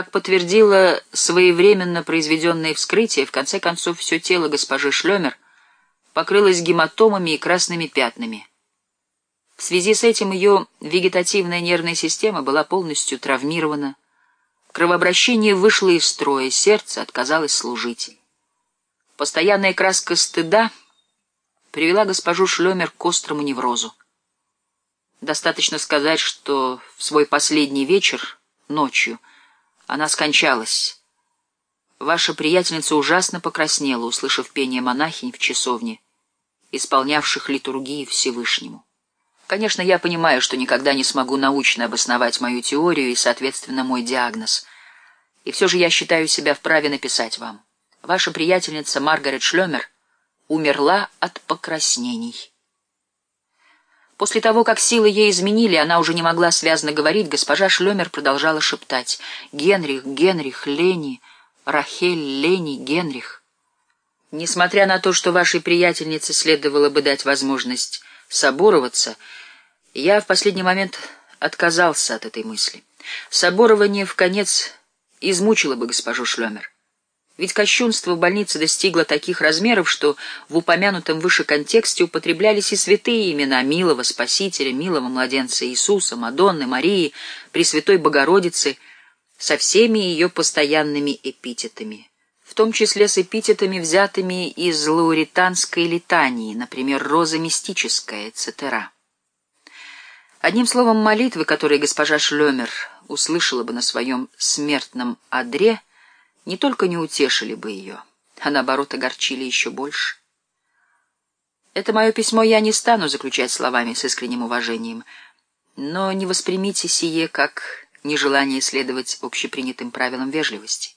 Как подтвердило своевременно произведенное вскрытие, в конце концов все тело госпожи Шлемер покрылось гематомами и красными пятнами. В связи с этим ее вегетативная нервная система была полностью травмирована, кровообращение вышло из строя, сердце отказалось служить. Постоянная краска стыда привела госпожу Шлемер к острому неврозу. Достаточно сказать, что в свой последний вечер, ночью, она скончалась. Ваша приятельница ужасно покраснела, услышав пение монахинь в часовне, исполнявших литургии Всевышнему. Конечно, я понимаю, что никогда не смогу научно обосновать мою теорию и, соответственно, мой диагноз. И все же я считаю себя вправе написать вам. Ваша приятельница Маргарет Шлемер умерла от покраснений. После того, как силы ей изменили, она уже не могла связно говорить, госпожа Шлемер продолжала шептать «Генрих, Генрих, Лени, Рахель, Лени, Генрих». Несмотря на то, что вашей приятельнице следовало бы дать возможность собороваться, я в последний момент отказался от этой мысли. Соборование в конец измучило бы госпожу Шлемер. Ведь кощунство в больнице достигло таких размеров, что в упомянутом выше контексте употреблялись и святые имена милого Спасителя, милого младенца Иисуса, Мадонны, Марии, Пресвятой Богородицы, со всеми ее постоянными эпитетами, в том числе с эпитетами, взятыми из лауританской литании, например, «роза мистическая», etc. Одним словом, молитвы, которые госпожа Шлемер услышала бы на своем смертном одре – не только не утешили бы ее, а наоборот огорчили еще больше. Это мое письмо я не стану заключать словами с искренним уважением, но не воспримите сие как нежелание следовать общепринятым правилам вежливости.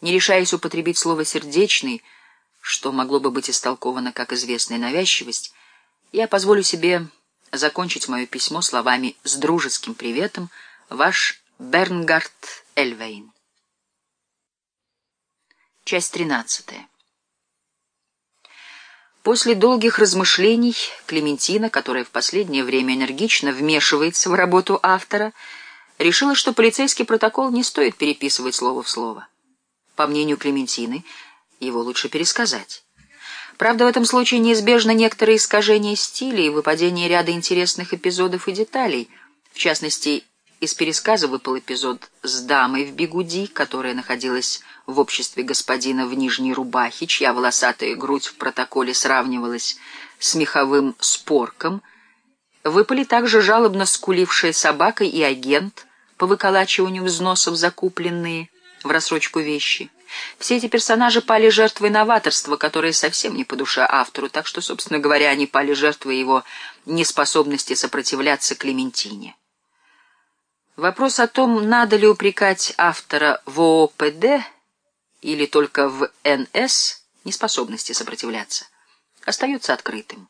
Не решаясь употребить слово «сердечный», что могло бы быть истолковано как известная навязчивость, я позволю себе закончить мое письмо словами «С дружеским приветом, ваш Бернгард Эльвейн». Часть тринадцатая. После долгих размышлений Клементина, которая в последнее время энергично вмешивается в работу автора, решила, что полицейский протокол не стоит переписывать слово в слово. По мнению Клементины, его лучше пересказать. Правда, в этом случае неизбежно некоторые искажения стиля и выпадение ряда интересных эпизодов и деталей. В частности, из пересказа выпал эпизод с дамой в бигуди, которая находилась в обществе господина в нижней рубахе, чья волосатая грудь в протоколе сравнивалась с меховым спорком, выпали также жалобно скулившая собака и агент по выколачиванию взносов закупленные в рассрочку вещи. Все эти персонажи пали жертвой новаторства, которое совсем не по душе автору, так что, собственно говоря, они пали жертвой его неспособности сопротивляться Клементине. Вопрос о том, надо ли упрекать автора в ООПД или только в НС неспособности сопротивляться, остается открытым.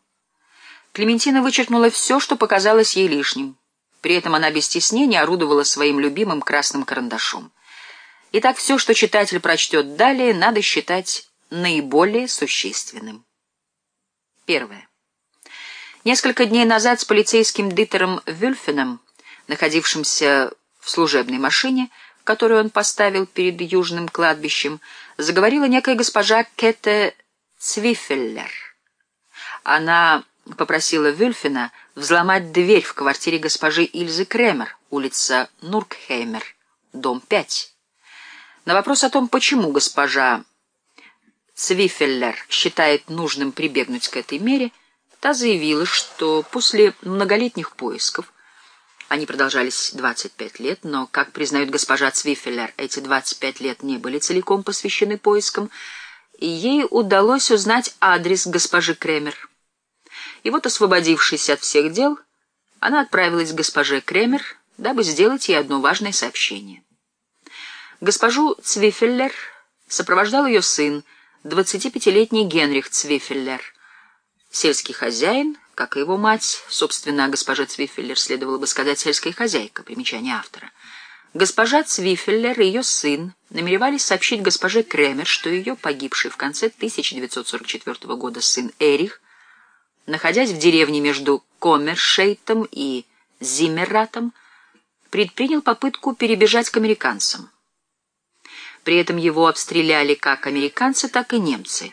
Клементина вычеркнула все, что показалось ей лишним. При этом она без стеснения орудовала своим любимым красным карандашом. Итак, все, что читатель прочтет далее, надо считать наиболее существенным. Первое. Несколько дней назад с полицейским Дитером Вюльфеном, находившимся в служебной машине, которую он поставил перед южным кладбищем, заговорила некая госпожа Кете Цвифеллер. Она попросила Вюльфина взломать дверь в квартире госпожи Ильзы Кремер, улица Нуркхеймер, дом 5. На вопрос о том, почему госпожа Цвифеллер считает нужным прибегнуть к этой мере, та заявила, что после многолетних поисков они продолжались 25 лет, но, как признает госпожа Цвифеллер, эти 25 лет не были целиком посвящены поискам, и ей удалось узнать адрес госпожи Кремер. И вот, освободившись от всех дел, она отправилась к госпоже Кремер, дабы сделать ей одно важное сообщение. Госпожу Цвифеллер сопровождал ее сын, 25-летний Генрих Цвифеллер, сельский хозяин, как и его мать, собственно, госпожа Цвифеллер, следовало бы сказать, сельская хозяйка, примечание автора. Госпожа Цвифеллер и ее сын намеревались сообщить госпоже Кремер, что ее погибший в конце 1944 года сын Эрих, находясь в деревне между Коммершейтом и Зиммератом, предпринял попытку перебежать к американцам. При этом его обстреляли как американцы, так и немцы.